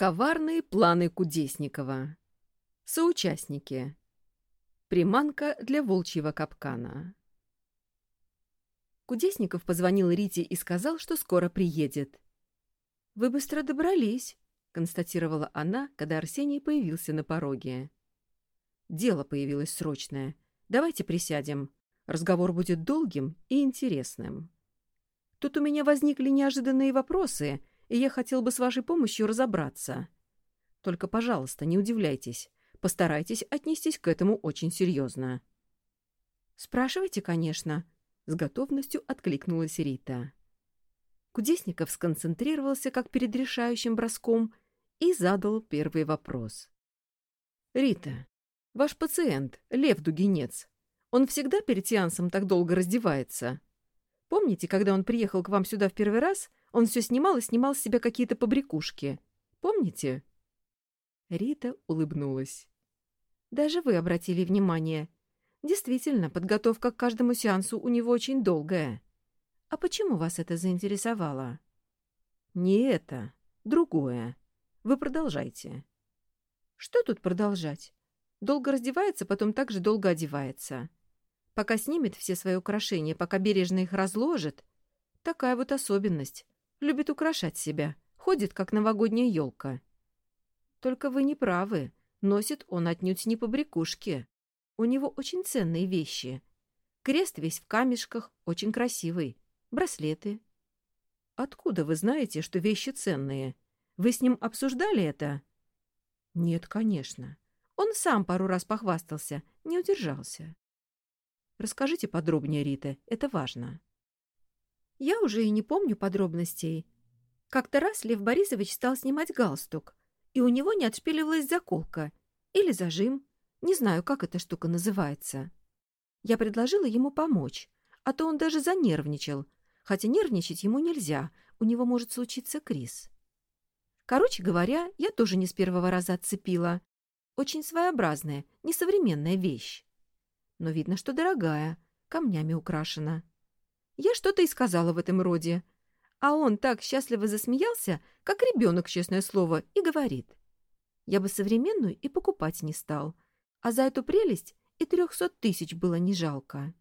Коварные планы Кудесникова. Соучастники. Приманка для волчьего капкана. Кудесников позвонил Рите и сказал, что скоро приедет. «Вы быстро добрались», — констатировала она, когда Арсений появился на пороге. «Дело появилось срочное. Давайте присядем. Разговор будет долгим и интересным. Тут у меня возникли неожиданные вопросы, и я хотел бы с вашей помощью разобраться. Только, пожалуйста, не удивляйтесь. Постарайтесь отнестись к этому очень серьезно. «Спрашивайте, конечно», — с готовностью откликнулась Рита. Кудесников сконцентрировался как перед решающим броском и задал первый вопрос. «Рита, ваш пациент, Лев Дугинец, он всегда перед сеансом так долго раздевается? Помните, когда он приехал к вам сюда в первый раз, он все снимал и снимал с себя какие-то побрякушки. Помните?» Рита улыбнулась. «Даже вы обратили внимание. Действительно, подготовка к каждому сеансу у него очень долгая. А почему вас это заинтересовало?» «Не это. Другое. Вы продолжайте». «Что тут продолжать? Долго раздевается, потом также долго одевается. Пока снимет все свои украшения, пока бережно их разложит. Такая вот особенность. Любит украшать себя. Ходит, как новогодняя елка. Только вы не правы. Носит он отнюдь не по брякушке. У него очень ценные вещи. Крест весь в камешках, очень красивый. Браслеты. Откуда вы знаете, что вещи ценные? Вы с ним обсуждали это? Нет, конечно. Он сам пару раз похвастался, не удержался. Расскажите подробнее, Рита, это важно. Я уже и не помню подробностей. Как-то раз Лев Борисович стал снимать галстук, и у него не отшпиливалась заколка или зажим. Не знаю, как эта штука называется. Я предложила ему помочь, а то он даже занервничал, хотя нервничать ему нельзя, у него может случиться криз. Короче говоря, я тоже не с первого раза отцепила. Очень своеобразная, несовременная вещь. Но видно, что дорогая, камнями украшена. Я что-то и сказала в этом роде. А он так счастливо засмеялся, как ребенок, честное слово, и говорит. Я бы современную и покупать не стал. А за эту прелесть и трехсот тысяч было не жалко.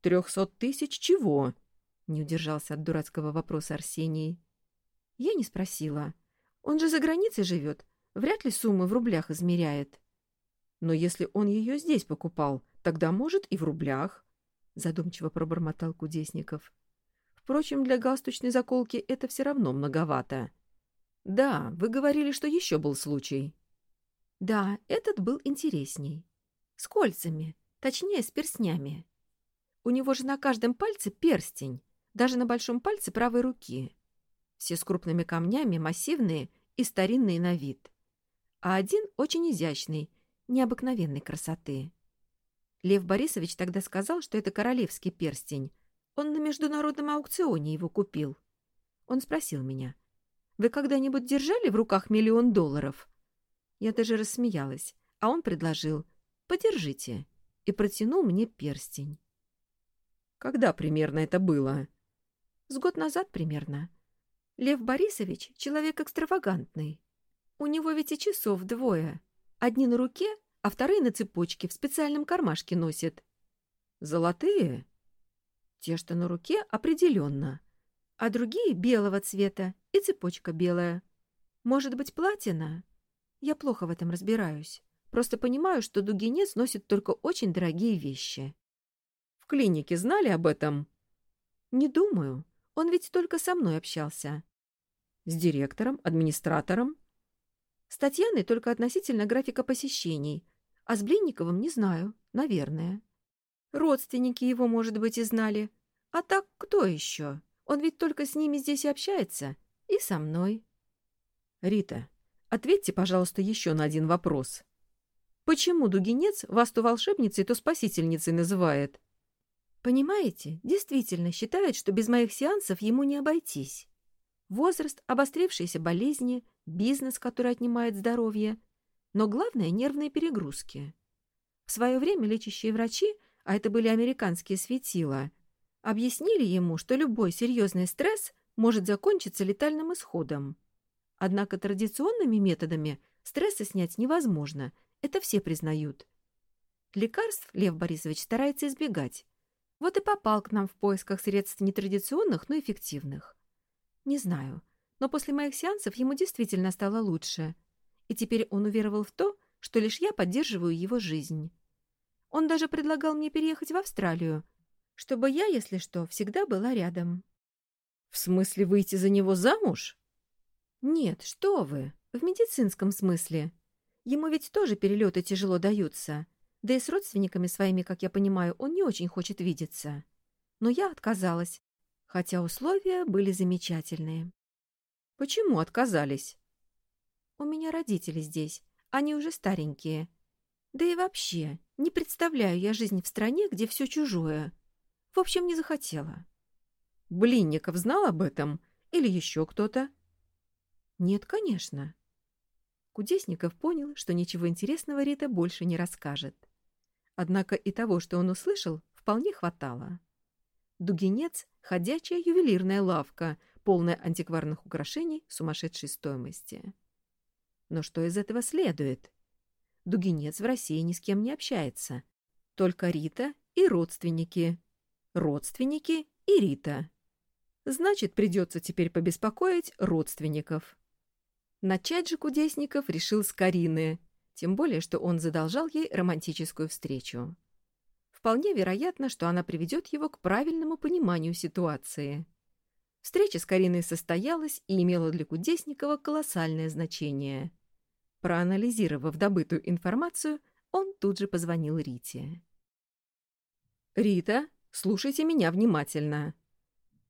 «Трехсот тысяч чего?» — не удержался от дурацкого вопроса Арсений. Я не спросила. Он же за границей живет. Вряд ли суммы в рублях измеряет. Но если он ее здесь покупал, тогда, может, и в рублях. — задумчиво пробормотал Кудесников. «Впрочем, для галстучной заколки это все равно многовато». «Да, вы говорили, что еще был случай». «Да, этот был интересней. С кольцами, точнее, с перстнями. У него же на каждом пальце перстень, даже на большом пальце правой руки. Все с крупными камнями, массивные и старинные на вид. А один очень изящный, необыкновенной красоты». Лев Борисович тогда сказал, что это королевский перстень. Он на международном аукционе его купил. Он спросил меня, «Вы когда-нибудь держали в руках миллион долларов?» Я даже рассмеялась, а он предложил, «Подержите», и протянул мне перстень. «Когда примерно это было?» «С год назад примерно. Лев Борисович — человек экстравагантный. У него ведь и часов двое. Одни на руке, а вторые на цепочке в специальном кармашке носит. Золотые? Те, что на руке, определенно. А другие белого цвета и цепочка белая. Может быть, платина? Я плохо в этом разбираюсь. Просто понимаю, что дугинец носит только очень дорогие вещи. В клинике знали об этом? Не думаю. Он ведь только со мной общался. С директором, администратором? С Татьяной только относительно графика посещений, а с Блинниковым не знаю, наверное. Родственники его, может быть, и знали. А так кто еще? Он ведь только с ними здесь и общается. И со мной. Рита, ответьте, пожалуйста, еще на один вопрос. Почему Дугинец вас то волшебницей, то спасительницей называет? Понимаете, действительно считает, что без моих сеансов ему не обойтись. Возраст, обострившиеся болезни, бизнес, который отнимает здоровье — но главное — нервные перегрузки. В свое время лечащие врачи, а это были американские светила, объяснили ему, что любой серьезный стресс может закончиться летальным исходом. Однако традиционными методами стресса снять невозможно, это все признают. Лекарств Лев Борисович старается избегать. Вот и попал к нам в поисках средств нетрадиционных, но эффективных. Не знаю, но после моих сеансов ему действительно стало лучше. И теперь он уверовал в то, что лишь я поддерживаю его жизнь. Он даже предлагал мне переехать в Австралию, чтобы я, если что, всегда была рядом. — В смысле выйти за него замуж? «Нет, что вы, в медицинском смысле. Ему ведь тоже перелеты тяжело даются. Да и с родственниками своими, как я понимаю, он не очень хочет видеться. Но я отказалась, хотя условия были замечательные». «Почему отказались?» «У меня родители здесь, они уже старенькие. Да и вообще, не представляю я жизнь в стране, где все чужое. В общем, не захотела». «Блинников знал об этом? Или еще кто-то?» «Нет, конечно». Кудесников понял, что ничего интересного Рита больше не расскажет. Однако и того, что он услышал, вполне хватало. Дугинец — ходячая ювелирная лавка, полная антикварных украшений сумасшедшей стоимости. Но что из этого следует? Дугинец в России ни с кем не общается. Только Рита и родственники. Родственники и Рита. Значит, придется теперь побеспокоить родственников. Начать же Кудесников решил с Карины, тем более, что он задолжал ей романтическую встречу. Вполне вероятно, что она приведет его к правильному пониманию ситуации. Встреча с Кариной состоялась и имела для Кудесникова колоссальное значение. Проанализировав добытую информацию, он тут же позвонил Рите. «Рита, слушайте меня внимательно.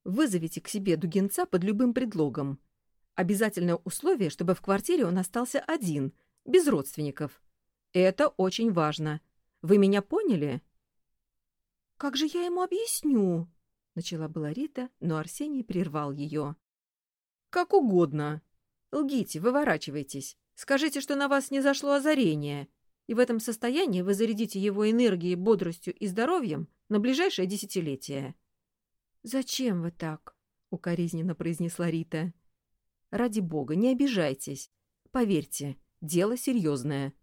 Вызовите к себе Дугинца под любым предлогом. Обязательное условие, чтобы в квартире он остался один, без родственников. Это очень важно. Вы меня поняли? Как же я ему объясню? Начала была Рита, но Арсений прервал ее. Как угодно. Лгите, выворачивайтесь. Скажите, что на вас не зашло озарение. И в этом состоянии вы зарядите его энергией, бодростью и здоровьем на ближайшее десятилетие. «Зачем вы так?» — укоризненно произнесла Рита. Ради бога, не обижайтесь. Поверьте, дело серьезное.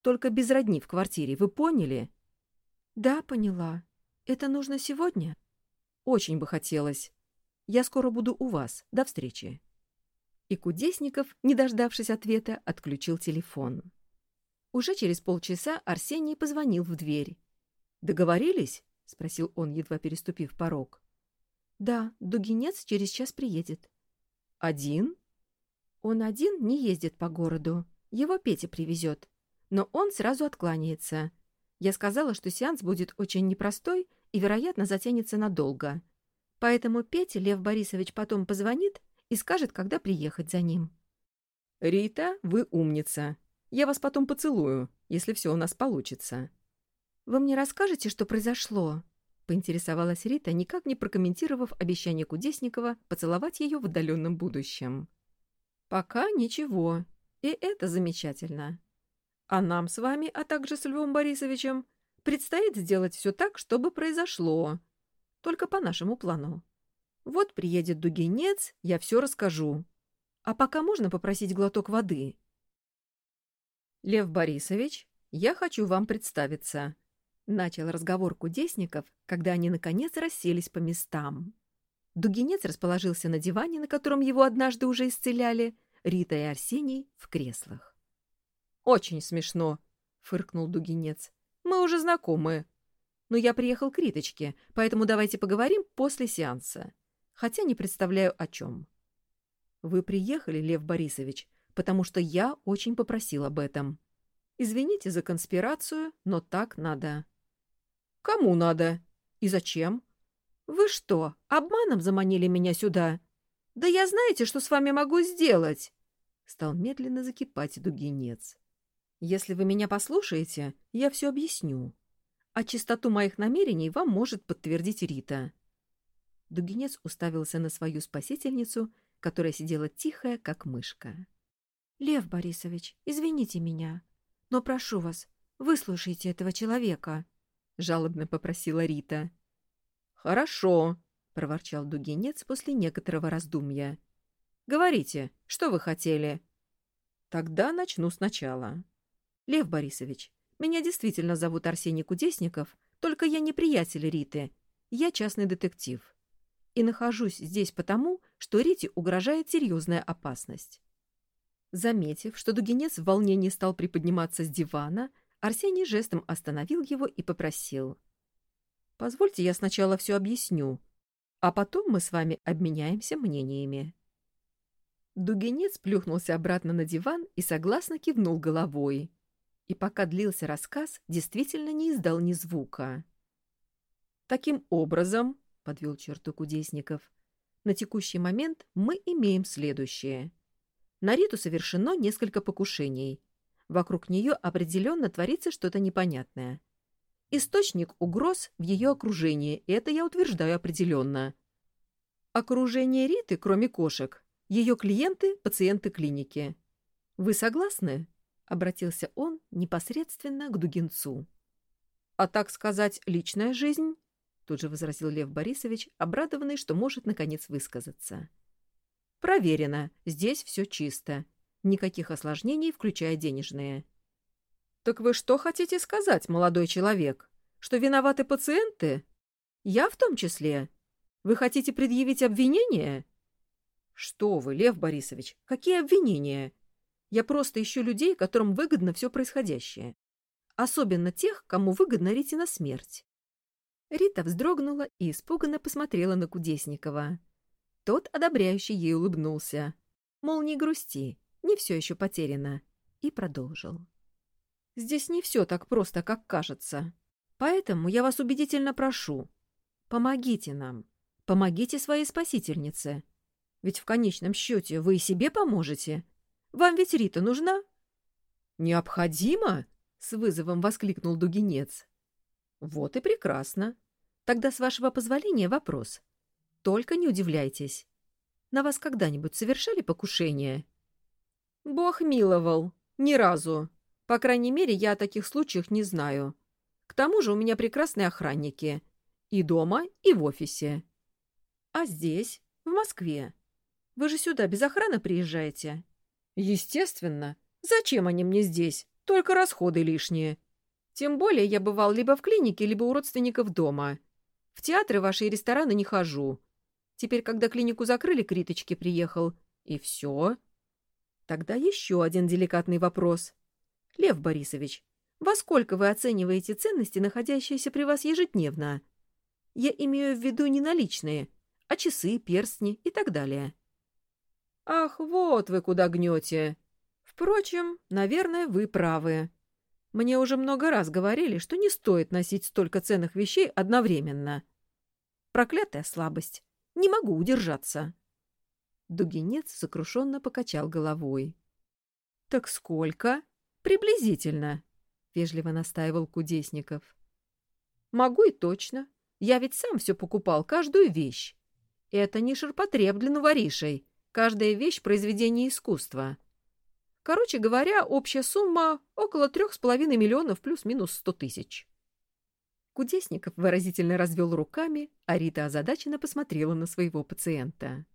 Только без родни в квартире, вы поняли? Да, поняла. Это нужно сегодня? Очень бы хотелось. Я скоро буду у вас. До встречи. И Кудесников, не дождавшись ответа, отключил телефон. Уже через полчаса Арсений позвонил в дверь. «Договорились?» — спросил он, едва переступив порог. «Да, Дугинец через час приедет». «Один?» Он один не ездит по городу. Его Петя привезет. Но он сразу откланяется. Я сказала, что сеанс будет очень непростой и, вероятно, затянется надолго. Поэтому Петя Лев Борисович потом позвонит и скажет, когда приехать за ним. «Рита, вы умница. Я вас потом поцелую, если все у нас получится». «Вы мне расскажете, что произошло?» — поинтересовалась Рита, никак не прокомментировав обещание Кудесникова поцеловать ее в отдаленном будущем. Пока ничего. И это замечательно. А нам с вами, а также с Львом Борисовичем, предстоит сделать все так, чтобы произошло. Только по нашему плану. Вот приедет Дугинец, я все расскажу. А пока можно попросить глоток воды? Лев Борисович, я хочу вам представиться. Начал разговор кудесников, когда они, наконец, расселись по местам. Дугинец расположился на диване, на котором его однажды уже исцеляли, Рита и Арсений в креслах. «Очень смешно», — фыркнул Дугинец. «Мы уже знакомы. Но я приехал к Риточке, поэтому давайте поговорим после сеанса. Хотя не представляю, о чем». «Вы приехали, Лев Борисович, потому что я очень попросил об этом. Извините за конспирацию, но так надо». «Кому надо? И зачем?» «Вы что, обманом заманили меня сюда? Да я знаете, что с вами могу сделать?» Стал медленно закипать дугинец. «Если вы меня послушаете, я все объясню. А чистоту моих намерений вам может подтвердить Рита». Дугинец уставился на свою спасительницу, которая сидела тихая, как мышка. «Лев Борисович, извините меня, но прошу вас, выслушайте этого человека», — жалобно попросила Рита. «Хорошо», — проворчал Дугинец после некоторого раздумья. Говорите, что вы хотели?» «Тогда начну сначала. Лев Борисович, меня действительно зовут Арсений Кудесников, только я не приятель Риты. Я частный детектив. И нахожусь здесь потому, что Рите угрожает серьезная опасность». Заметив, что Дугинец в волнении стал приподниматься с дивана, Арсений жестом остановил его и попросил. «Позвольте я сначала все объясню, а потом мы с вами обменяемся мнениями». Дугинец плюхнулся обратно на диван и согласно кивнул головой. И пока длился рассказ, действительно не издал ни звука. «Таким образом», — подвел черту Кудесников, — «на текущий момент мы имеем следующее. На Риту совершено несколько покушений. Вокруг нее определенно творится что-то непонятное. Источник угроз в ее окружении, это я утверждаю определенно. Окружение Риты, кроме кошек, ее клиенты — пациенты клиники. Вы согласны? — обратился он непосредственно к Дугинцу. «А так сказать, личная жизнь?» — тут же возразил Лев Борисович, обрадованный, что может, наконец, высказаться. «Проверено. Здесь все чисто. Никаких осложнений, включая денежные». «Так вы что хотите сказать, молодой человек? Что виноваты пациенты? Я в том числе. Вы хотите предъявить обвинение?» «Что вы, Лев Борисович, какие обвинения? Я просто ищу людей, которым выгодно все происходящее. Особенно тех, кому выгодна Ритина смерть». Рита вздрогнула и испуганно посмотрела на Кудесникова. Тот, одобряющий ей, улыбнулся. Мол, не грусти, не все еще потеряно. И продолжил. «Здесь не все так просто, как кажется. Поэтому я вас убедительно прошу. Помогите нам. Помогите своей спасительнице. Ведь в конечном счете вы и себе поможете. Вам ведь Рита нужна?» «Необходимо?» — с вызовом воскликнул Дугинец. «Вот и прекрасно. Тогда, с вашего позволения, вопрос. Только не удивляйтесь. На вас когда-нибудь совершали покушение?» «Бог миловал. Ни разу. По крайней мере, я о таких случаях не знаю. К тому же у меня прекрасные охранники. И дома, и в офисе. А здесь, в Москве, вы же сюда без охраны приезжаете?» «Естественно. Зачем они мне здесь? Только расходы лишние. Тем более я бывал либо в клинике, либо у родственников дома. В театры ваши и рестораны не хожу. Теперь, когда клинику закрыли, к Риточке приехал. И все. Тогда еще один деликатный вопрос. Лев Борисович, во сколько вы оцениваете ценности, находящиеся при вас ежедневно? Я имею в виду не наличные, а часы, перстни и так далее. «Ах, вот вы куда гнете! Впрочем, наверное, вы правы. Мне уже много раз говорили, что не стоит носить столько ценных вещей одновременно. Проклятая слабость. Не могу удержаться». Дугинец сокрушенно покачал головой. «Так сколько?» «Приблизительно», — вежливо настаивал Кудесников. «Могу и точно. Я ведь сам все покупал, каждую вещь. Это не ширпотреб для новоришей, Каждая вещь — произведение искусства. Короче говоря, общая сумма — около трех с половиной миллионов плюс-минус сто тысяч. Кудесников выразительно развел руками, а Рита озадаченно посмотрела на своего пациента.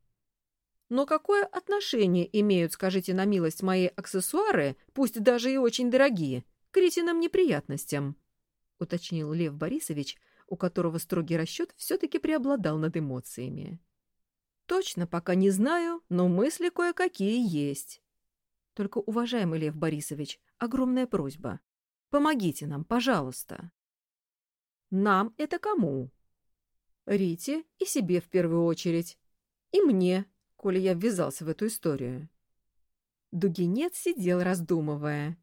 «Но какое отношение имеют, скажите на милость, мои аксессуары, пусть даже и очень дорогие, к Ритиным неприятностям?» — уточнил Лев Борисович, у которого строгий расчет все-таки преобладал над эмоциями. Точно пока не знаю, но мысли кое-какие есть. Только, уважаемый Лев Борисович, огромная просьба. Помогите нам, пожалуйста. Нам это кому? Рите и себе в первую очередь. И мне, коли я ввязался в эту историю. Дугинец сидел, раздумывая.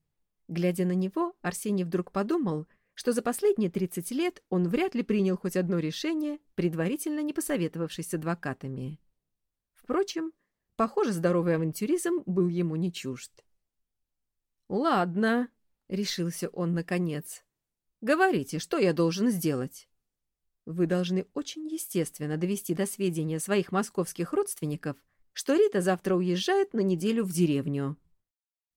Глядя на него, Арсений вдруг подумал, что за последние 30 лет он вряд ли принял хоть одно решение, предварительно не посоветовавшись с адвокатами. Впрочем, похоже, здоровый авантюризм был ему не чужд. «Ладно», — решился он наконец. «Говорите, что я должен сделать?» «Вы должны очень естественно довести до сведения своих московских родственников, что Рита завтра уезжает на неделю в деревню.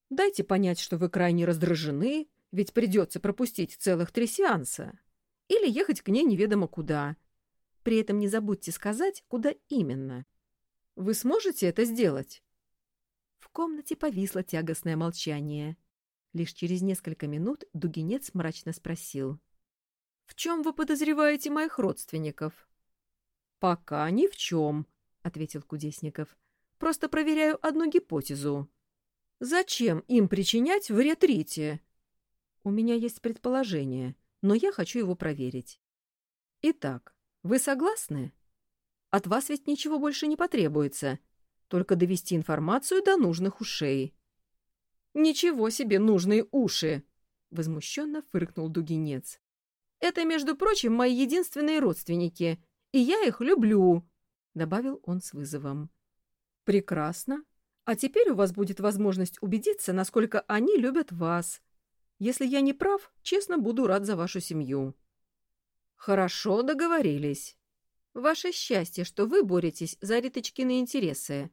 Дайте понять, что вы крайне раздражены, ведь придется пропустить целых три сеанса. Или ехать к ней неведомо куда. При этом не забудьте сказать, куда именно. Вы сможете это сделать?» В комнате повисло тягостное молчание. Лишь через несколько минут Дугинец мрачно спросил. «В чем вы подозреваете моих родственников?» «Пока ни в чем», — ответил Кудесников. «Просто проверяю одну гипотезу». «Зачем им причинять вред Рите?» «У меня есть предположение, но я хочу его проверить». «Итак, вы согласны? От вас ведь ничего больше не потребуется, только довести информацию до нужных ушей». «Ничего себе нужные уши!» — возмущенно фыркнул Дугинец. «Это, между прочим, мои единственные родственники, и я их люблю», — добавил он с вызовом. «Прекрасно. А теперь у вас будет возможность убедиться, насколько они любят вас. Если я не прав, честно буду рад за вашу семью». «Хорошо, договорились. Ваше счастье, что вы боретесь за Риточкины интересы.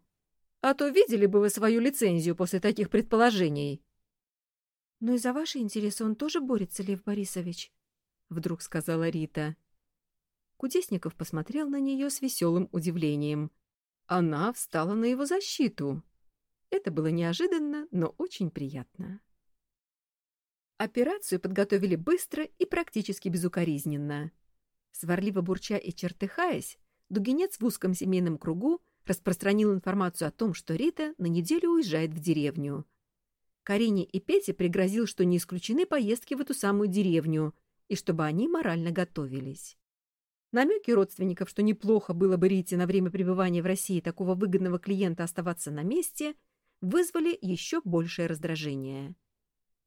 А то видели бы вы свою лицензию после таких предположений. — Но и за ваши интересы он тоже борется, Лев Борисович, — вдруг сказала Рита. Кудесников посмотрел на нее с веселым удивлением. Она встала на его защиту. Это было неожиданно, но очень приятно. Операцию подготовили быстро и практически безукоризненно. Сварливо бурча и чертыхаясь, Дугинец в узком семейном кругу распространил информацию о том, что Рита на неделю уезжает в деревню. Карине и Пете пригрозил, что не исключены поездки в эту самую деревню, и чтобы они морально готовились. Намеки родственников, что неплохо было бы Рите на время пребывания в России такого выгодного клиента оставаться на месте, вызвали еще большее раздражение.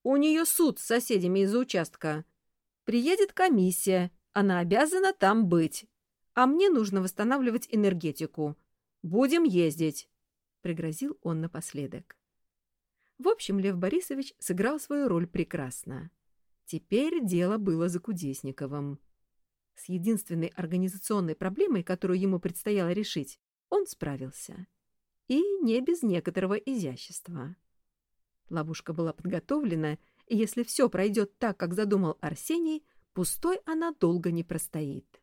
«У нее суд с соседями из-за участка. Приедет комиссия, она обязана там быть. А мне нужно восстанавливать энергетику. Будем ездить», — пригрозил он напоследок. В общем, Лев Борисович сыграл свою роль прекрасно. Теперь дело было за Кудесниковым. С единственной организационной проблемой, которую ему предстояло решить, он справился. И не без некоторого изящества. Ловушка была подготовлена, и если все пройдет так, как задумал Арсений, пустой она долго не простоит.